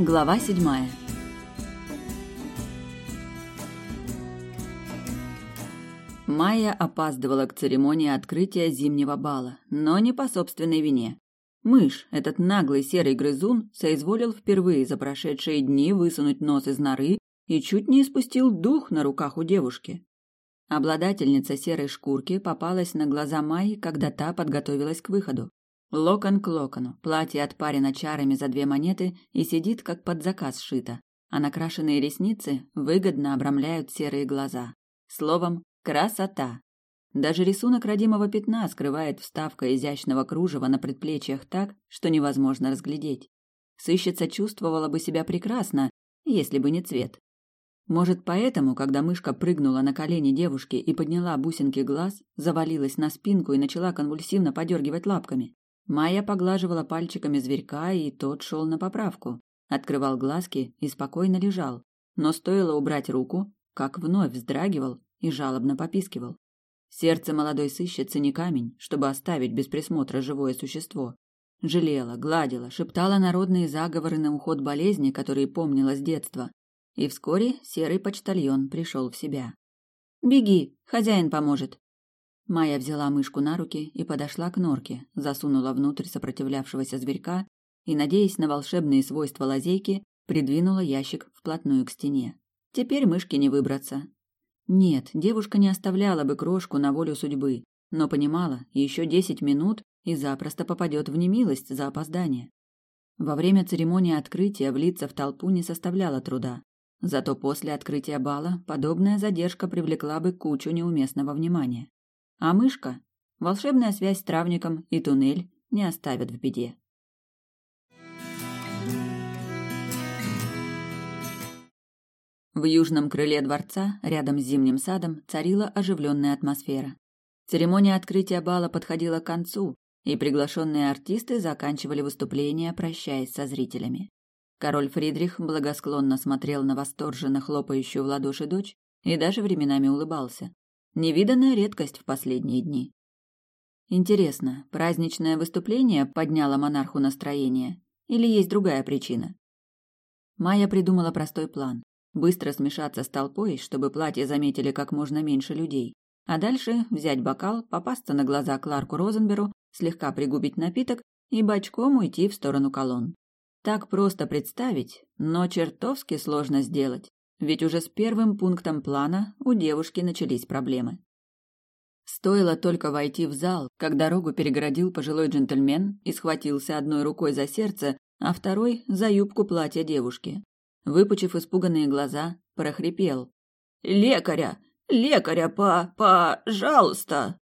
Глава седьмая. Майя опаздывала к церемонии открытия зимнего бала, но не по собственной вине. Мышь, этот наглый серый грызун, соизволил впервые за прошедшие дни высунуть нос из норы и чуть не испустил дух на руках у девушки. Обладательница серой шкурки попалась на глаза Майи, когда та подготовилась к выходу. Локон к локону, платье отпарено чарами за две монеты и сидит, как под заказ сшито, а накрашенные ресницы выгодно обрамляют серые глаза. Словом, красота. Даже рисунок родимого пятна скрывает вставка изящного кружева на предплечьях так, что невозможно разглядеть. Сыщица чувствовала бы себя прекрасно, если бы не цвет. Может, поэтому, когда мышка прыгнула на колени девушки и подняла бусинки глаз, завалилась на спинку и начала конвульсивно подергивать лапками. Майя поглаживала пальчиками зверька, и тот шел на поправку. Открывал глазки и спокойно лежал. Но стоило убрать руку, как вновь вздрагивал и жалобно попискивал. Сердце молодой сыщицы не камень, чтобы оставить без присмотра живое существо. Жалела, гладила, шептала народные заговоры на уход болезни, которые помнила с детства. И вскоре серый почтальон пришел в себя. «Беги, хозяин поможет», Майя взяла мышку на руки и подошла к норке, засунула внутрь сопротивлявшегося зверька и, надеясь на волшебные свойства лазейки, придвинула ящик вплотную к стене. Теперь мышке не выбраться. Нет, девушка не оставляла бы крошку на волю судьбы, но понимала, еще десять минут и запросто попадет в немилость за опоздание. Во время церемонии открытия влиться в толпу не составляло труда. Зато после открытия бала подобная задержка привлекла бы кучу неуместного внимания. А мышка, волшебная связь с травником и туннель не оставят в беде. В южном крыле дворца, рядом с зимним садом, царила оживленная атмосфера. Церемония открытия бала подходила к концу, и приглашенные артисты заканчивали выступление, прощаясь со зрителями. Король Фридрих благосклонно смотрел на восторженно хлопающую в ладоши дочь и даже временами улыбался. Невиданная редкость в последние дни. Интересно, праздничное выступление подняло монарху настроение или есть другая причина? Майя придумала простой план. Быстро смешаться с толпой, чтобы платье заметили как можно меньше людей. А дальше взять бокал, попасться на глаза Кларку Розенберу, слегка пригубить напиток и бочком уйти в сторону колонн. Так просто представить, но чертовски сложно сделать ведь уже с первым пунктом плана у девушки начались проблемы. Стоило только войти в зал, как дорогу перегородил пожилой джентльмен и схватился одной рукой за сердце, а второй – за юбку платья девушки. Выпучив испуганные глаза, прохрипел. «Лекаря! Лекаря, по... пожалуйста!»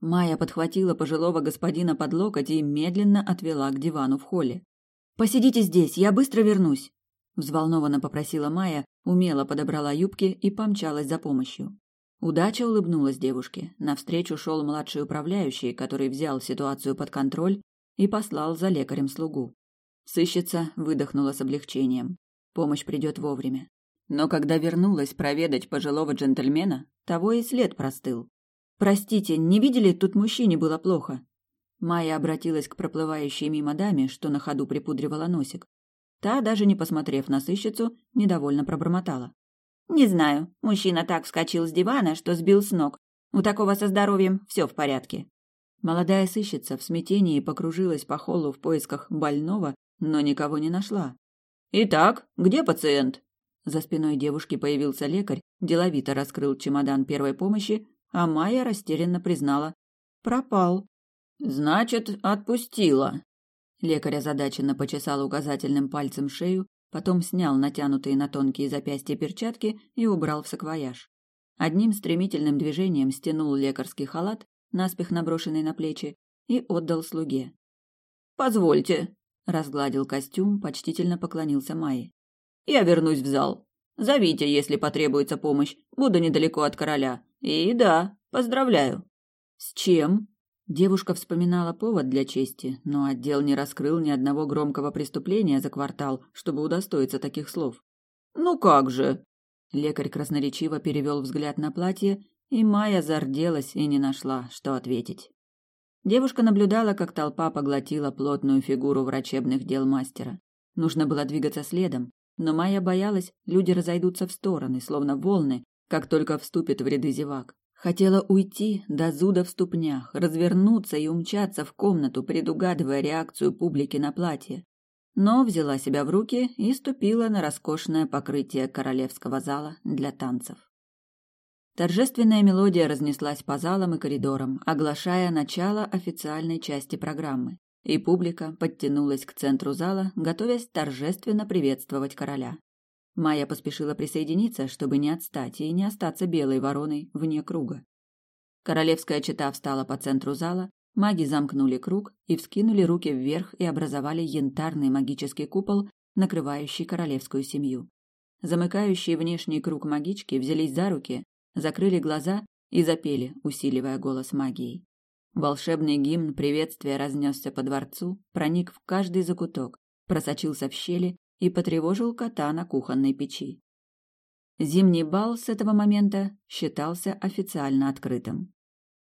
Майя подхватила пожилого господина под локоть и медленно отвела к дивану в холле. «Посидите здесь, я быстро вернусь», – взволнованно попросила Майя, умело подобрала юбки и помчалась за помощью. Удача улыбнулась девушке. Навстречу шел младший управляющий, который взял ситуацию под контроль и послал за лекарем слугу. Сыщица выдохнула с облегчением. Помощь придет вовремя. Но когда вернулась проведать пожилого джентльмена, того и след простыл. «Простите, не видели, тут мужчине было плохо». Майя обратилась к проплывающей мимо даме, что на ходу припудривала носик. Та, даже не посмотрев на сыщицу, недовольно пробормотала. «Не знаю. Мужчина так вскочил с дивана, что сбил с ног. У такого со здоровьем все в порядке». Молодая сыщица в смятении покружилась по холлу в поисках больного, но никого не нашла. «Итак, где пациент?» За спиной девушки появился лекарь, деловито раскрыл чемодан первой помощи, а Майя растерянно признала. «Пропал». «Значит, отпустила», Лекарь озадаченно почесал указательным пальцем шею, потом снял натянутые на тонкие запястья перчатки и убрал в саквояж. Одним стремительным движением стянул лекарский халат, наспех наброшенный на плечи, и отдал слуге. «Позвольте», — разгладил костюм, почтительно поклонился Майе. «Я вернусь в зал. Зовите, если потребуется помощь. Буду недалеко от короля. И да, поздравляю». «С чем?» Девушка вспоминала повод для чести, но отдел не раскрыл ни одного громкого преступления за квартал, чтобы удостоиться таких слов. «Ну как же?» Лекарь красноречиво перевел взгляд на платье, и Майя зарделась и не нашла, что ответить. Девушка наблюдала, как толпа поглотила плотную фигуру врачебных дел мастера. Нужно было двигаться следом, но Майя боялась, люди разойдутся в стороны, словно волны, как только вступит в ряды зевак. Хотела уйти до зуда в ступнях, развернуться и умчаться в комнату, предугадывая реакцию публики на платье. Но взяла себя в руки и ступила на роскошное покрытие королевского зала для танцев. Торжественная мелодия разнеслась по залам и коридорам, оглашая начало официальной части программы, и публика подтянулась к центру зала, готовясь торжественно приветствовать короля. Майя поспешила присоединиться, чтобы не отстать и не остаться белой вороной вне круга. Королевская чета встала по центру зала, маги замкнули круг и вскинули руки вверх и образовали янтарный магический купол, накрывающий королевскую семью. Замыкающие внешний круг магички взялись за руки, закрыли глаза и запели, усиливая голос магией. Волшебный гимн приветствия разнесся по дворцу, проник в каждый закуток, просочился в щели и потревожил кота на кухонной печи. Зимний бал с этого момента считался официально открытым.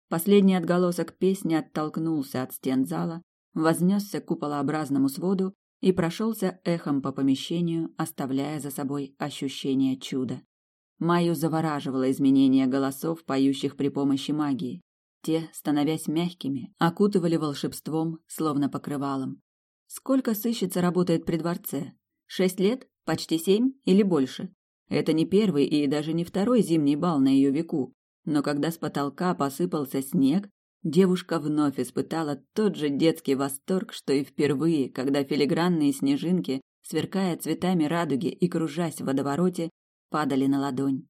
Последний отголосок песни оттолкнулся от стен зала, вознесся к куполообразному своду и прошелся эхом по помещению, оставляя за собой ощущение чуда. Майю завораживало изменение голосов, поющих при помощи магии. Те, становясь мягкими, окутывали волшебством, словно покрывалом. Сколько сыщица работает при дворце? Шесть лет? Почти семь или больше? Это не первый и даже не второй зимний бал на ее веку. Но когда с потолка посыпался снег, девушка вновь испытала тот же детский восторг, что и впервые, когда филигранные снежинки, сверкая цветами радуги и кружась в водовороте, падали на ладонь.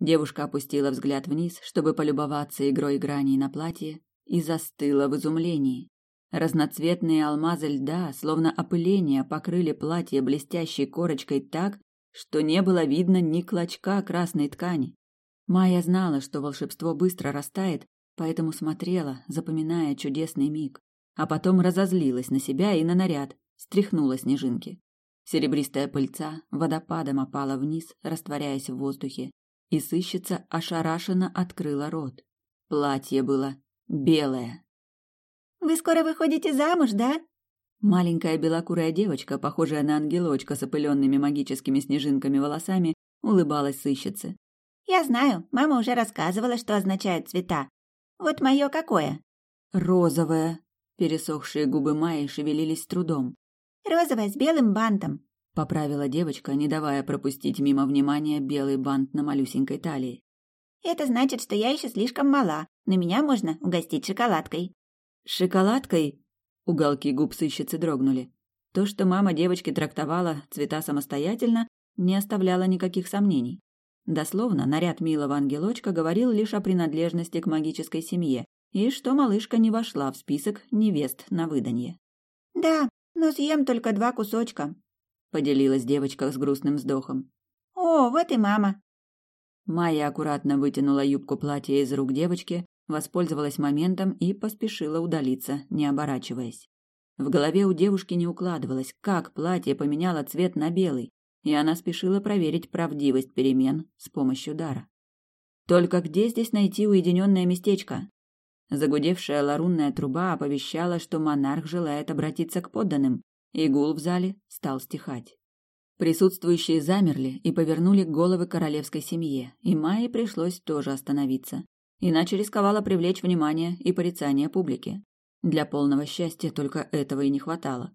Девушка опустила взгляд вниз, чтобы полюбоваться игрой граней на платье, и застыла в изумлении. Разноцветные алмазы льда, словно опыление, покрыли платье блестящей корочкой так, что не было видно ни клочка красной ткани. Майя знала, что волшебство быстро растает, поэтому смотрела, запоминая чудесный миг, а потом разозлилась на себя и на наряд, стряхнула снежинки. Серебристая пыльца водопадом опала вниз, растворяясь в воздухе, и сыщица ошарашенно открыла рот. Платье было белое. Вы скоро выходите замуж, да? Маленькая белокурая девочка, похожая на ангелочка с опыленными магическими снежинками волосами, улыбалась сыщице. Я знаю, мама уже рассказывала, что означают цвета. Вот мое какое? Розовое. Пересохшие губы Майи шевелились с трудом. Розовое с белым бантом. Поправила девочка, не давая пропустить мимо внимания белый бант на малюсенькой талии. Это значит, что я еще слишком мала, но меня можно угостить шоколадкой. Шоколадкой? Уголки губ сыщицы дрогнули. То, что мама девочки трактовала цвета самостоятельно, не оставляло никаких сомнений. Дословно, наряд милого ангелочка говорил лишь о принадлежности к магической семье и что малышка не вошла в список невест на выданье. «Да, но съем только два кусочка», — поделилась девочка с грустным вздохом. «О, вот и мама». Майя аккуратно вытянула юбку платья из рук девочки, воспользовалась моментом и поспешила удалиться, не оборачиваясь. В голове у девушки не укладывалось, как платье поменяло цвет на белый, и она спешила проверить правдивость перемен с помощью дара. Только где здесь найти уединенное местечко? Загудевшая ларунная труба оповещала, что монарх желает обратиться к подданным, и гул в зале стал стихать. Присутствующие замерли и повернули головы королевской семье, и Майе пришлось тоже остановиться иначе рисковала привлечь внимание и порицание публики. Для полного счастья только этого и не хватало.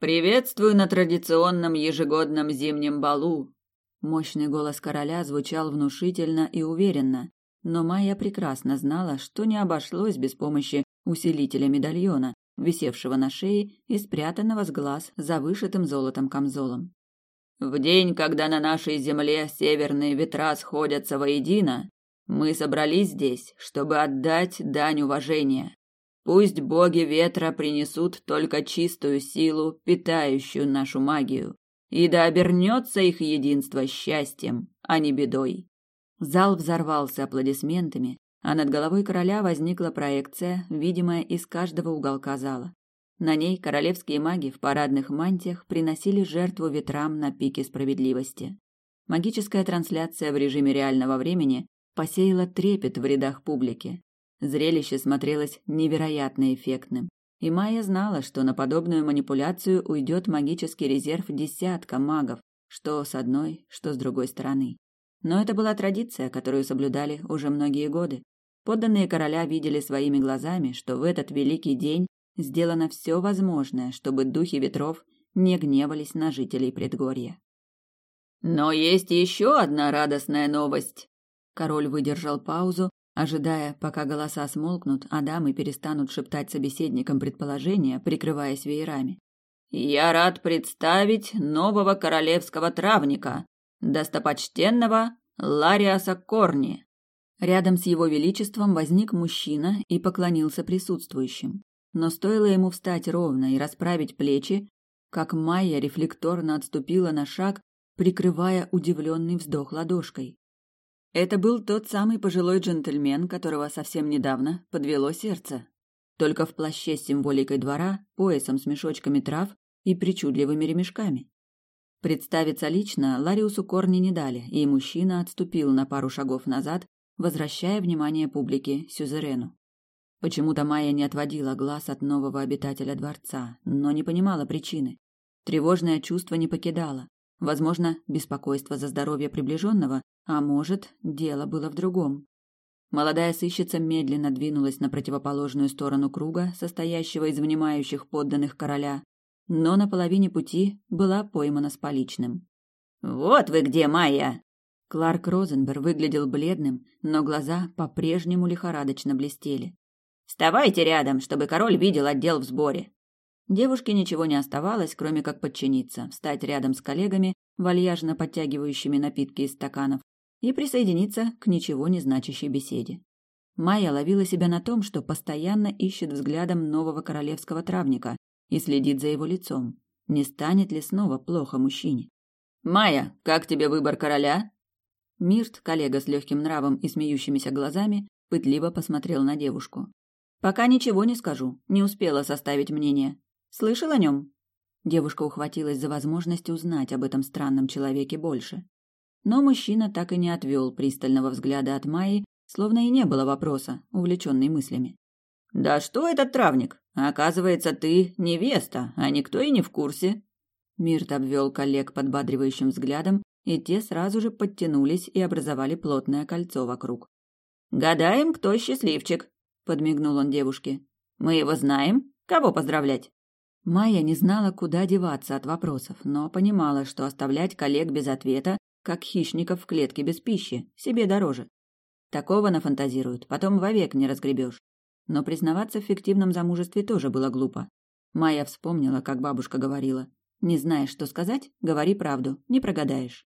«Приветствую на традиционном ежегодном зимнем балу!» Мощный голос короля звучал внушительно и уверенно, но Майя прекрасно знала, что не обошлось без помощи усилителя медальона, висевшего на шее и спрятанного с глаз за вышитым золотом камзолом. В день, когда на нашей земле северные ветра сходятся воедино, мы собрались здесь, чтобы отдать дань уважения. Пусть боги ветра принесут только чистую силу, питающую нашу магию, и да обернется их единство счастьем, а не бедой. Зал взорвался аплодисментами, а над головой короля возникла проекция, видимая из каждого уголка зала. На ней королевские маги в парадных мантиях приносили жертву ветрам на пике справедливости. Магическая трансляция в режиме реального времени посеяла трепет в рядах публики. Зрелище смотрелось невероятно эффектным. И Майя знала, что на подобную манипуляцию уйдет магический резерв десятка магов, что с одной, что с другой стороны. Но это была традиция, которую соблюдали уже многие годы. Подданные короля видели своими глазами, что в этот великий день сделано все возможное, чтобы духи ветров не гневались на жителей предгорья. Но есть еще одна радостная новость. Король выдержал паузу, ожидая, пока голоса смолкнут, а дамы перестанут шептать собеседникам предположения, прикрываясь веерами. Я рад представить нового королевского травника, достопочтенного Лариаса Корни. Рядом с его величеством возник мужчина и поклонился присутствующим. Но стоило ему встать ровно и расправить плечи, как Майя рефлекторно отступила на шаг, прикрывая удивленный вздох ладошкой. Это был тот самый пожилой джентльмен, которого совсем недавно подвело сердце. Только в плаще с символикой двора, поясом с мешочками трав и причудливыми ремешками. Представиться лично Лариусу Корни не дали, и мужчина отступил на пару шагов назад, возвращая внимание публики Сюзерену. Почему-то Майя не отводила глаз от нового обитателя дворца, но не понимала причины. Тревожное чувство не покидало. Возможно, беспокойство за здоровье приближенного, а может, дело было в другом. Молодая сыщица медленно двинулась на противоположную сторону круга, состоящего из внимающих подданных короля, но на половине пути была поймана с поличным. «Вот вы где, Майя!» Кларк Розенбер выглядел бледным, но глаза по-прежнему лихорадочно блестели. «Вставайте рядом, чтобы король видел отдел в сборе!» Девушке ничего не оставалось, кроме как подчиниться, встать рядом с коллегами, вальяжно подтягивающими напитки из стаканов, и присоединиться к ничего не значащей беседе. Майя ловила себя на том, что постоянно ищет взглядом нового королевского травника и следит за его лицом. Не станет ли снова плохо мужчине? «Майя, как тебе выбор короля?» Мирт, коллега с легким нравом и смеющимися глазами, пытливо посмотрел на девушку. «Пока ничего не скажу, не успела составить мнение. Слышал о нем?» Девушка ухватилась за возможность узнать об этом странном человеке больше. Но мужчина так и не отвел пристального взгляда от Майи, словно и не было вопроса, увлеченный мыслями. «Да что этот травник? Оказывается, ты невеста, а никто и не в курсе». Мирт обвел коллег подбадривающим взглядом, и те сразу же подтянулись и образовали плотное кольцо вокруг. «Гадаем, кто счастливчик», — подмигнул он девушке. «Мы его знаем? Кого поздравлять?» Майя не знала, куда деваться от вопросов, но понимала, что оставлять коллег без ответа, как хищников в клетке без пищи, себе дороже. Такого нафантазируют, потом вовек не разгребешь. Но признаваться в фиктивном замужестве тоже было глупо. Майя вспомнила, как бабушка говорила. «Не знаешь, что сказать? Говори правду, не прогадаешь».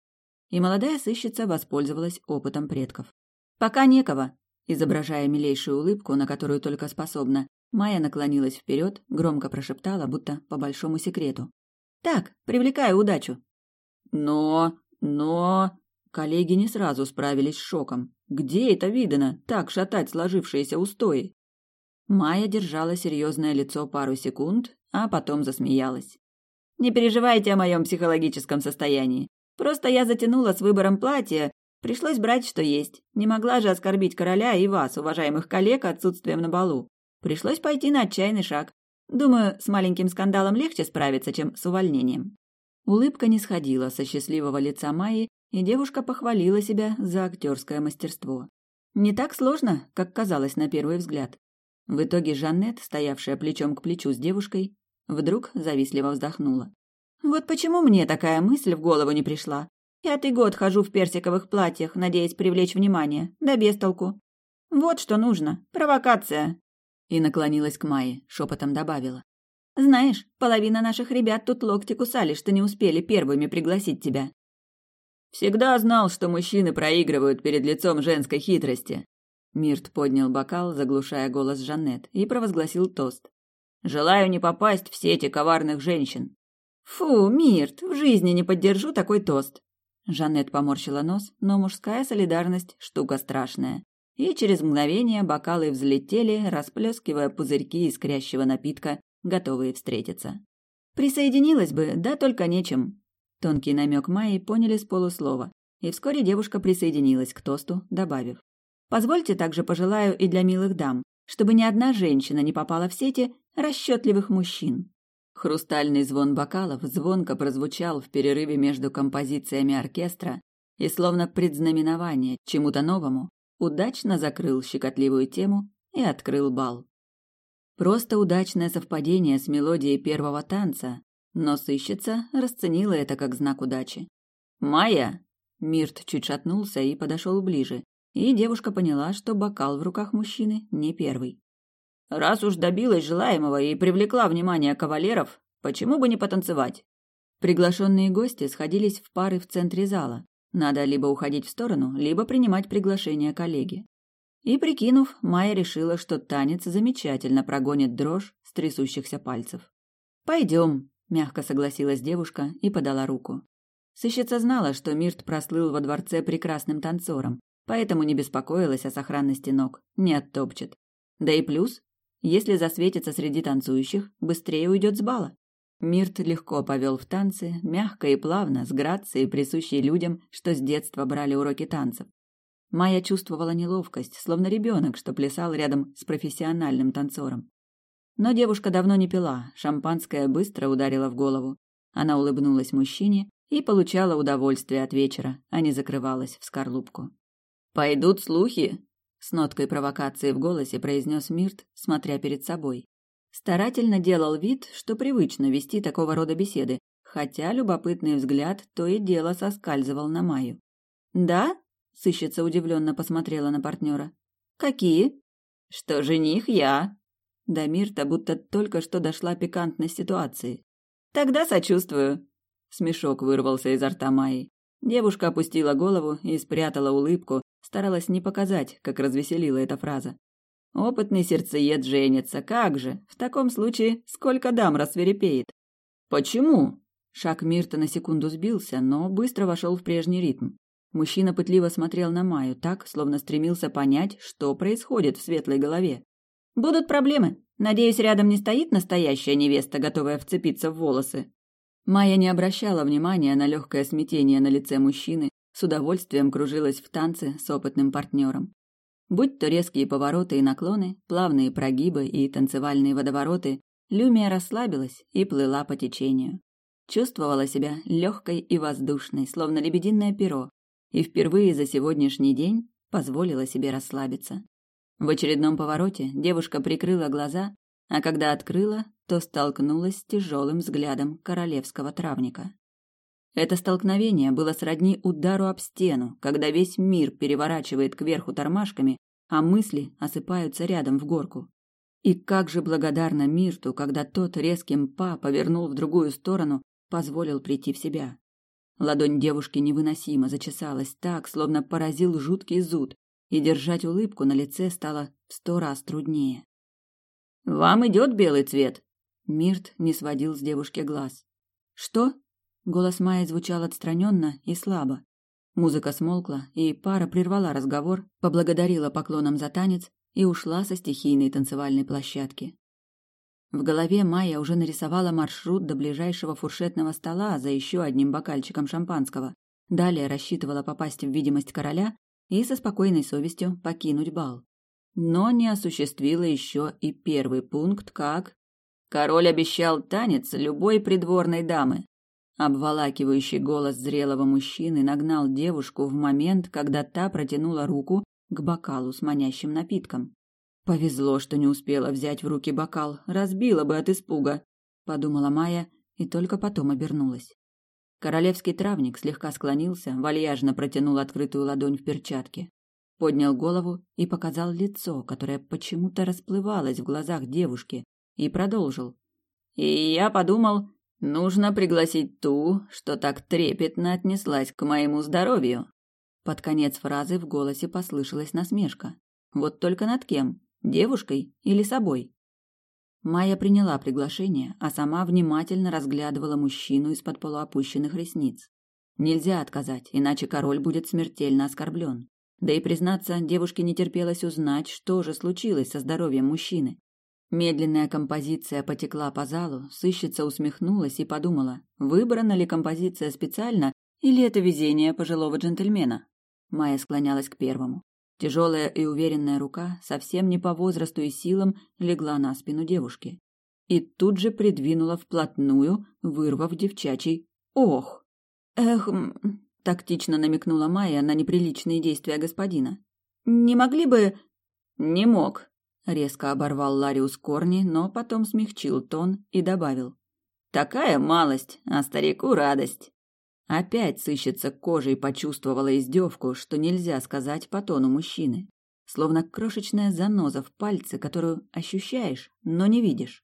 И молодая сыщица воспользовалась опытом предков. «Пока некого», изображая милейшую улыбку, на которую только способна, Майя наклонилась вперед, громко прошептала, будто по большому секрету. «Так, привлекаю удачу». «Но... но...» Коллеги не сразу справились с шоком. Где это видано, так шатать сложившиеся устои? Майя держала серьезное лицо пару секунд, а потом засмеялась. «Не переживайте о моем психологическом состоянии. Просто я затянула с выбором платья, пришлось брать, что есть. Не могла же оскорбить короля и вас, уважаемых коллег, отсутствием на балу. Пришлось пойти на отчаянный шаг. Думаю, с маленьким скандалом легче справиться, чем с увольнением. Улыбка не сходила со счастливого лица Майи, и девушка похвалила себя за актерское мастерство. Не так сложно, как казалось на первый взгляд. В итоге Жаннет, стоявшая плечом к плечу с девушкой, вдруг завистливо вздохнула. «Вот почему мне такая мысль в голову не пришла? Пятый год хожу в персиковых платьях, надеясь привлечь внимание, да без толку. Вот что нужно. Провокация. И наклонилась к Майе, шепотом добавила. «Знаешь, половина наших ребят тут локти кусали, что не успели первыми пригласить тебя». «Всегда знал, что мужчины проигрывают перед лицом женской хитрости». Мирт поднял бокал, заглушая голос Жанет, и провозгласил тост. «Желаю не попасть в сети коварных женщин». «Фу, Мирт, в жизни не поддержу такой тост». Жанет поморщила нос, но мужская солидарность – штука страшная и через мгновение бокалы взлетели, расплескивая пузырьки искрящего напитка, готовые встретиться. Присоединилась бы, да только нечем. Тонкий намек Майи поняли с полуслова, и вскоре девушка присоединилась к тосту, добавив. «Позвольте также пожелаю и для милых дам. чтобы ни одна женщина не попала в сети расчетливых мужчин. Хрустальный звон бокалов звонко прозвучал в перерыве между композициями оркестра и, словно предзнаменование чему-то новому, удачно закрыл щекотливую тему и открыл бал. Просто удачное совпадение с мелодией первого танца, но сыщица расценила это как знак удачи. «Майя!» Мирт чуть шатнулся и подошел ближе, и девушка поняла, что бокал в руках мужчины не первый. «Раз уж добилась желаемого и привлекла внимание кавалеров, почему бы не потанцевать?» Приглашенные гости сходились в пары в центре зала. Надо либо уходить в сторону, либо принимать приглашение коллеги. И прикинув, Майя решила, что танец замечательно прогонит дрожь с трясущихся пальцев. «Пойдем», – мягко согласилась девушка и подала руку. Сыщица знала, что Мирт прослыл во дворце прекрасным танцором, поэтому не беспокоилась о сохранности ног, не оттопчет. Да и плюс, если засветится среди танцующих, быстрее уйдет с бала. Мирт легко повел в танцы, мягко и плавно, с грацией, присущей людям, что с детства брали уроки танцев. Майя чувствовала неловкость, словно ребенок, что плясал рядом с профессиональным танцором. Но девушка давно не пила, шампанское быстро ударило в голову. Она улыбнулась мужчине и получала удовольствие от вечера, а не закрывалась в скорлупку. «Пойдут слухи!» — с ноткой провокации в голосе произнес Мирт, смотря перед собой. Старательно делал вид, что привычно вести такого рода беседы, хотя любопытный взгляд то и дело соскальзывал на Маю. «Да?» — сыщица удивленно посмотрела на партнера. «Какие?» «Что жених я!» До Мирта будто только что дошла пикантность ситуации. «Тогда сочувствую!» Смешок вырвался изо рта Майи. Девушка опустила голову и спрятала улыбку, старалась не показать, как развеселила эта фраза. Опытный сердцеед женится, как же? В таком случае сколько дам рассверепеет? Почему? Шаг Мирта на секунду сбился, но быстро вошел в прежний ритм. Мужчина пытливо смотрел на Майю так, словно стремился понять, что происходит в светлой голове. «Будут проблемы. Надеюсь, рядом не стоит настоящая невеста, готовая вцепиться в волосы?» Майя не обращала внимания на легкое смятение на лице мужчины, с удовольствием кружилась в танце с опытным партнером. Будь то резкие повороты и наклоны, плавные прогибы и танцевальные водовороты, Люмия расслабилась и плыла по течению. Чувствовала себя легкой и воздушной, словно лебединое перо, и впервые за сегодняшний день позволила себе расслабиться. В очередном повороте девушка прикрыла глаза, а когда открыла, то столкнулась с тяжелым взглядом королевского травника. Это столкновение было сродни удару об стену, когда весь мир переворачивает кверху тормашками, а мысли осыпаются рядом в горку. И как же благодарна Мирту, когда тот резким па повернул в другую сторону, позволил прийти в себя. Ладонь девушки невыносимо зачесалась так, словно поразил жуткий зуд, и держать улыбку на лице стало в сто раз труднее. «Вам идет белый цвет?» Мирт не сводил с девушки глаз. «Что?» Голос Майи звучал отстраненно и слабо. Музыка смолкла, и пара прервала разговор, поблагодарила поклоном за танец и ушла со стихийной танцевальной площадки. В голове Майя уже нарисовала маршрут до ближайшего фуршетного стола за еще одним бокальчиком шампанского. Далее рассчитывала попасть в видимость короля и со спокойной совестью покинуть бал. Но не осуществила еще и первый пункт, как Король обещал танец любой придворной дамы. Обволакивающий голос зрелого мужчины нагнал девушку в момент, когда та протянула руку к бокалу с манящим напитком. Повезло, что не успела взять в руки бокал, разбила бы от испуга, подумала Майя и только потом обернулась. Королевский травник слегка склонился, вальяжно протянул открытую ладонь в перчатке, поднял голову и показал лицо, которое почему-то расплывалось в глазах девушки, и продолжил. И я подумал, нужно пригласить ту, что так трепетно отнеслась к моему здоровью. Под конец фразы в голосе послышалась насмешка. Вот только над кем? Девушкой или собой? Майя приняла приглашение, а сама внимательно разглядывала мужчину из-под полуопущенных ресниц. Нельзя отказать, иначе король будет смертельно оскорблен. Да и, признаться, девушке не терпелось узнать, что же случилось со здоровьем мужчины. Медленная композиция потекла по залу, сыщица усмехнулась и подумала, выбрана ли композиция специально или это везение пожилого джентльмена. Майя склонялась к первому. Тяжелая и уверенная рука, совсем не по возрасту и силам, легла на спину девушки. И тут же придвинула вплотную, вырвав девчачий «Ох!». «Эх!» – тактично намекнула Майя на неприличные действия господина. «Не могли бы...» «Не мог», – резко оборвал Лариус корни, но потом смягчил тон и добавил. «Такая малость, а старику радость». Опять сыщется кожей почувствовала издевку, что нельзя сказать по тону мужчины. Словно крошечная заноза в пальце, которую ощущаешь, но не видишь.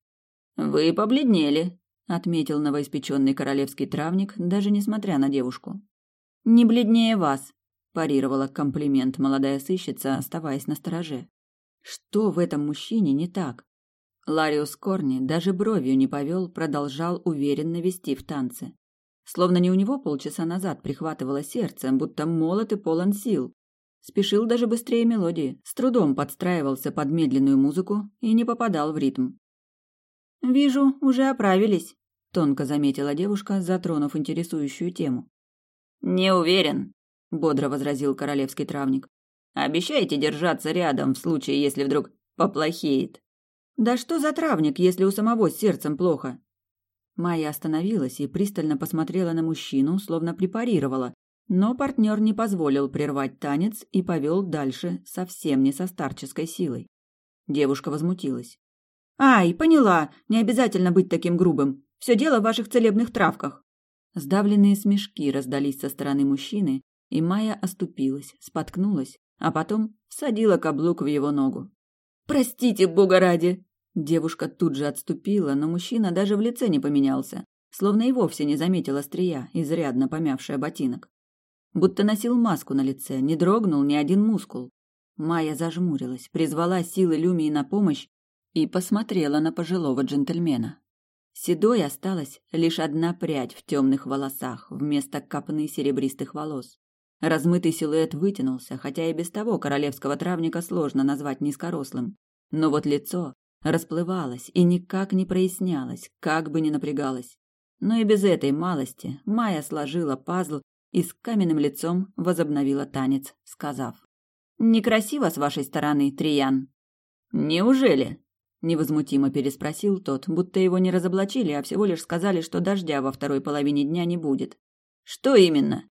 «Вы побледнели», — отметил новоиспеченный королевский травник, даже несмотря на девушку. «Не бледнее вас», — парировала комплимент молодая сыщица, оставаясь на стороже. «Что в этом мужчине не так?» Лариус Корни даже бровью не повел, продолжал уверенно вести в танце. Словно не у него полчаса назад прихватывало сердце, будто молот и полон сил. Спешил даже быстрее мелодии, с трудом подстраивался под медленную музыку и не попадал в ритм. «Вижу, уже оправились», — тонко заметила девушка, затронув интересующую тему. «Не уверен», — бодро возразил королевский травник. «Обещайте держаться рядом в случае, если вдруг поплохеет». «Да что за травник, если у самого с сердцем плохо?» Майя остановилась и пристально посмотрела на мужчину, словно препарировала, но партнер не позволил прервать танец и повел дальше совсем не со старческой силой. Девушка возмутилась. «Ай, поняла, не обязательно быть таким грубым. Все дело в ваших целебных травках». Сдавленные смешки раздались со стороны мужчины, и Майя оступилась, споткнулась, а потом всадила каблук в его ногу. «Простите, бога ради!» Девушка тут же отступила, но мужчина даже в лице не поменялся, словно и вовсе не заметил острия, изрядно помявшая ботинок. Будто носил маску на лице, не дрогнул ни один мускул. Майя зажмурилась, призвала силы Люмии на помощь и посмотрела на пожилого джентльмена. Седой осталась лишь одна прядь в темных волосах вместо копны серебристых волос. Размытый силуэт вытянулся, хотя и без того королевского травника сложно назвать низкорослым. Но вот лицо расплывалась и никак не прояснялась, как бы ни напрягалась. Но и без этой малости Майя сложила пазл и с каменным лицом возобновила танец, сказав. «Некрасиво с вашей стороны, Триян». «Неужели?» – невозмутимо переспросил тот, будто его не разоблачили, а всего лишь сказали, что дождя во второй половине дня не будет. «Что именно?»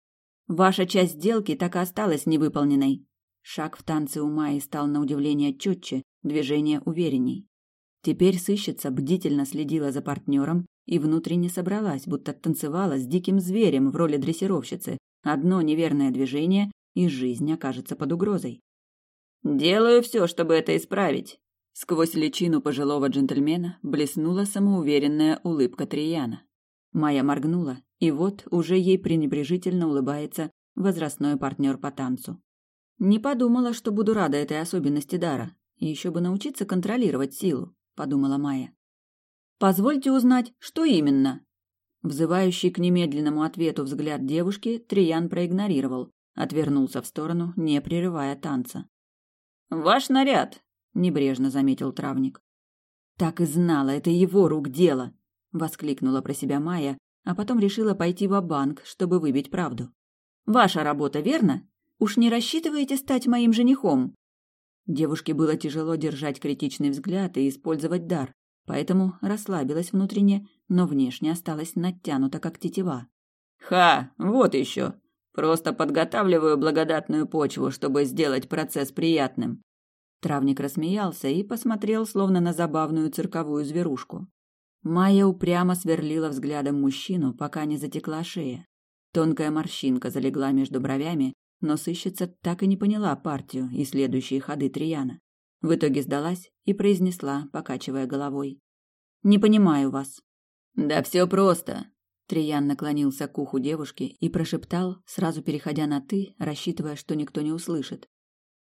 «Ваша часть сделки так и осталась невыполненной». Шаг в танце у Майи стал на удивление четче, движение уверенней. Теперь сыщица бдительно следила за партнером и внутренне собралась, будто танцевала с диким зверем в роли дрессировщицы. Одно неверное движение, и жизнь окажется под угрозой. «Делаю все, чтобы это исправить», Сквозь личину пожилого джентльмена блеснула самоуверенная улыбка Трияна. Майя моргнула, и вот уже ей пренебрежительно улыбается возрастной партнер по танцу. Не подумала, что буду рада этой особенности дара, еще бы научиться контролировать силу подумала Майя. Позвольте узнать, что именно? Взывающий к немедленному ответу взгляд девушки Триян проигнорировал, отвернулся в сторону, не прерывая танца. Ваш наряд, небрежно заметил травник. Так и знала, это его рук дело, воскликнула про себя Майя, а потом решила пойти в банк чтобы выбить правду. Ваша работа, верно? Уж не рассчитываете стать моим женихом? Девушке было тяжело держать критичный взгляд и использовать дар, поэтому расслабилась внутренне, но внешне осталась натянута, как тетива. «Ха, вот еще! Просто подготавливаю благодатную почву, чтобы сделать процесс приятным». Травник рассмеялся и посмотрел, словно на забавную цирковую зверушку. Майя упрямо сверлила взглядом мужчину, пока не затекла шея. Тонкая морщинка залегла между бровями, но сыщица так и не поняла партию и следующие ходы Трияна. В итоге сдалась и произнесла, покачивая головой. «Не понимаю вас». «Да все просто». Триян наклонился к уху девушки и прошептал, сразу переходя на «ты», рассчитывая, что никто не услышит.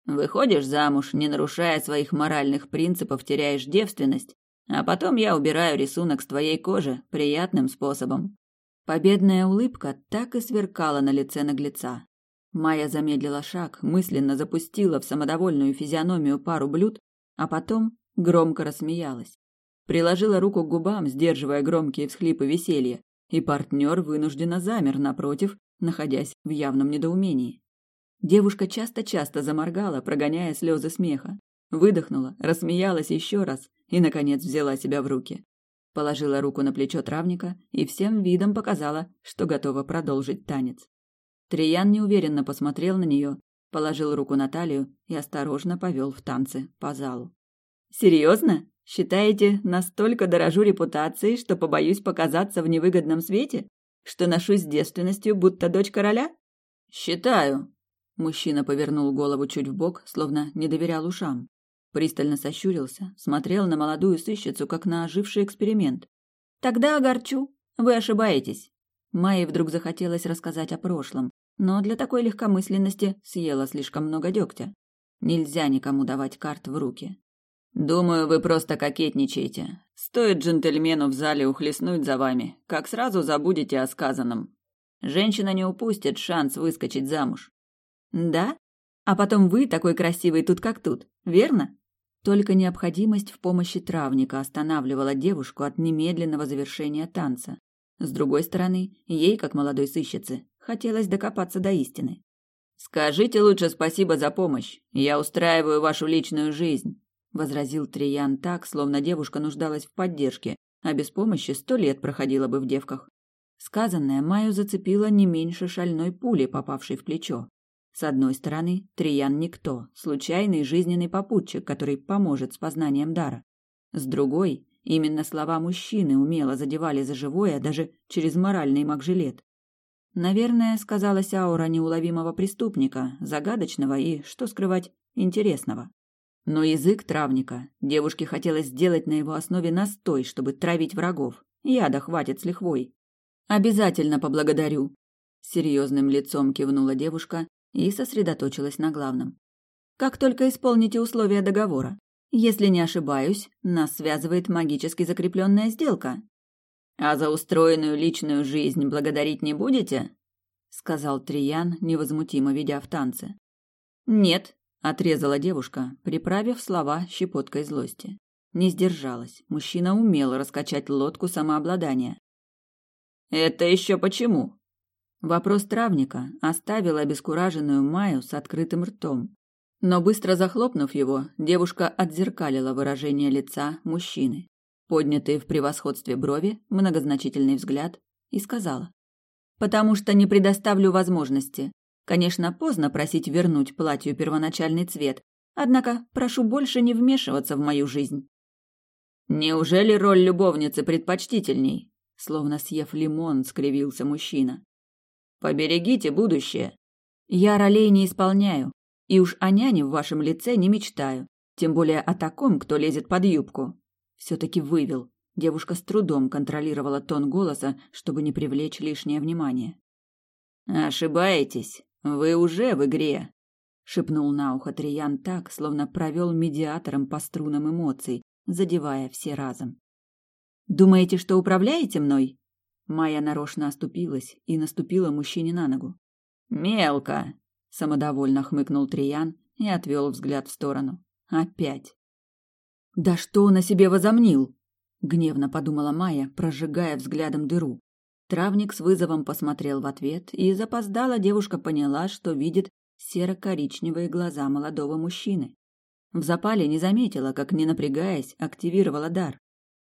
«Выходишь замуж, не нарушая своих моральных принципов, теряешь девственность, а потом я убираю рисунок с твоей кожи приятным способом». Победная улыбка так и сверкала на лице наглеца, Майя замедлила шаг, мысленно запустила в самодовольную физиономию пару блюд, а потом громко рассмеялась. Приложила руку к губам, сдерживая громкие всхлипы веселья, и партнер вынужденно замер напротив, находясь в явном недоумении. Девушка часто-часто заморгала, прогоняя слезы смеха. Выдохнула, рассмеялась еще раз и, наконец, взяла себя в руки. Положила руку на плечо травника и всем видом показала, что готова продолжить танец. Триян неуверенно посмотрел на нее, положил руку на талию и осторожно повел в танцы по залу. «Серьезно? Считаете, настолько дорожу репутацией, что побоюсь показаться в невыгодном свете? Что ношусь с девственностью, будто дочь короля?» «Считаю». Мужчина повернул голову чуть в бок, словно не доверял ушам. Пристально сощурился, смотрел на молодую сыщицу, как на оживший эксперимент. «Тогда огорчу. Вы ошибаетесь». Майе вдруг захотелось рассказать о прошлом, но для такой легкомысленности съела слишком много дегтя. Нельзя никому давать карт в руки. «Думаю, вы просто кокетничаете. Стоит джентльмену в зале ухлестнуть за вами, как сразу забудете о сказанном. Женщина не упустит шанс выскочить замуж». «Да? А потом вы такой красивый тут как тут, верно?» Только необходимость в помощи травника останавливала девушку от немедленного завершения танца. С другой стороны, ей, как молодой сыщице, хотелось докопаться до истины. «Скажите лучше спасибо за помощь. Я устраиваю вашу личную жизнь», — возразил Триян так, словно девушка нуждалась в поддержке, а без помощи сто лет проходила бы в девках. Сказанное Майю зацепило не меньше шальной пули, попавшей в плечо. С одной стороны, Триян никто, случайный жизненный попутчик, который поможет с познанием дара. С другой, именно слова мужчины умело задевали за живое даже через моральный магжилет. Наверное, сказалась аура неуловимого преступника, загадочного и, что скрывать, интересного. Но язык травника девушке хотелось сделать на его основе настой, чтобы травить врагов. Яда хватит с лихвой. «Обязательно поблагодарю», — серьезным лицом кивнула девушка и сосредоточилась на главном. Как только исполните условия договора. Если не ошибаюсь, нас связывает магически закрепленная сделка. А за устроенную личную жизнь благодарить не будете? сказал Триян, невозмутимо ведя в танце. Нет, отрезала девушка, приправив слова щепоткой злости. Не сдержалась. Мужчина умел раскачать лодку самообладания. Это еще почему? Вопрос травника оставил обескураженную Маю с открытым ртом. Но быстро захлопнув его, девушка отзеркалила выражение лица мужчины, поднятые в превосходстве брови, многозначительный взгляд, и сказала. «Потому что не предоставлю возможности. Конечно, поздно просить вернуть платью первоначальный цвет, однако прошу больше не вмешиваться в мою жизнь». «Неужели роль любовницы предпочтительней?» Словно съев лимон, скривился мужчина. Поберегите будущее. Я ролей не исполняю, и уж о няне в вашем лице не мечтаю, тем более о таком, кто лезет под юбку. Все-таки вывел. Девушка с трудом контролировала тон голоса, чтобы не привлечь лишнее внимание. «Ошибаетесь. Вы уже в игре», — шепнул на ухо Триян так, словно провел медиатором по струнам эмоций, задевая все разом. «Думаете, что управляете мной?» Майя нарочно оступилась и наступила мужчине на ногу. «Мелко!» – самодовольно хмыкнул Триян и отвел взгляд в сторону. «Опять!» «Да что он о себе возомнил?» – гневно подумала Майя, прожигая взглядом дыру. Травник с вызовом посмотрел в ответ, и запоздала девушка поняла, что видит серо-коричневые глаза молодого мужчины. В запале не заметила, как, не напрягаясь, активировала дар.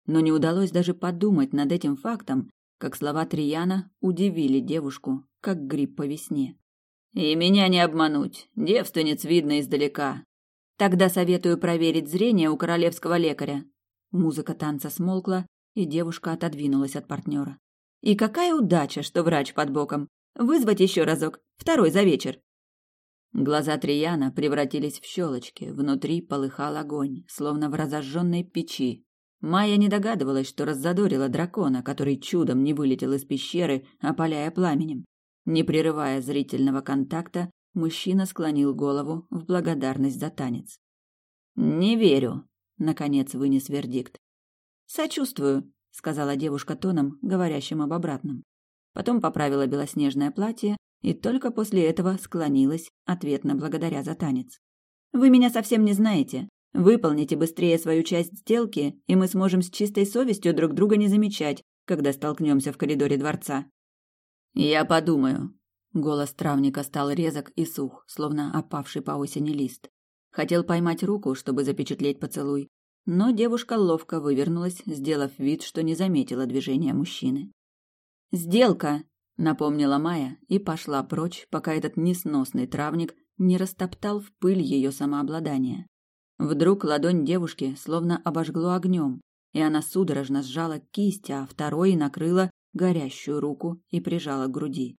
Но не удалось даже подумать над этим фактом, как слова Трияна удивили девушку, как гриб по весне. «И меня не обмануть, девственниц видно издалека. Тогда советую проверить зрение у королевского лекаря». Музыка танца смолкла, и девушка отодвинулась от партнера. «И какая удача, что врач под боком! Вызвать еще разок, второй за вечер!» Глаза Трияна превратились в щелочки, внутри полыхал огонь, словно в разожженной печи, Майя не догадывалась, что раззадорила дракона, который чудом не вылетел из пещеры, опаляя пламенем. Не прерывая зрительного контакта, мужчина склонил голову в благодарность за танец. «Не верю», — наконец вынес вердикт. «Сочувствую», — сказала девушка тоном, говорящим об обратном. Потом поправила белоснежное платье и только после этого склонилась, ответно благодаря за танец. «Вы меня совсем не знаете. Выполните быстрее свою часть сделки, и мы сможем с чистой совестью друг друга не замечать, когда столкнемся в коридоре дворца. Я подумаю. Голос травника стал резок и сух, словно опавший по осени лист. Хотел поймать руку, чтобы запечатлеть поцелуй, но девушка ловко вывернулась, сделав вид, что не заметила движения мужчины. «Сделка!» — напомнила Майя и пошла прочь, пока этот несносный травник не растоптал в пыль ее самообладание. Вдруг ладонь девушки словно обожгло огнем, и она судорожно сжала кисть, а второй накрыла горящую руку и прижала к груди.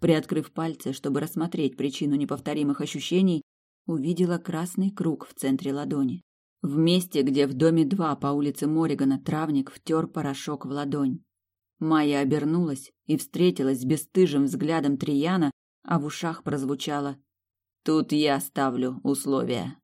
Приоткрыв пальцы, чтобы рассмотреть причину неповторимых ощущений, увидела красный круг в центре ладони. В месте, где в доме 2 по улице Моригана травник втер порошок в ладонь. Майя обернулась и встретилась с бесстыжим взглядом Трияна, а в ушах прозвучало «Тут я ставлю условия».